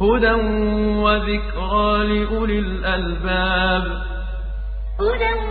هدى وذكرى لأولي الألباب. هدى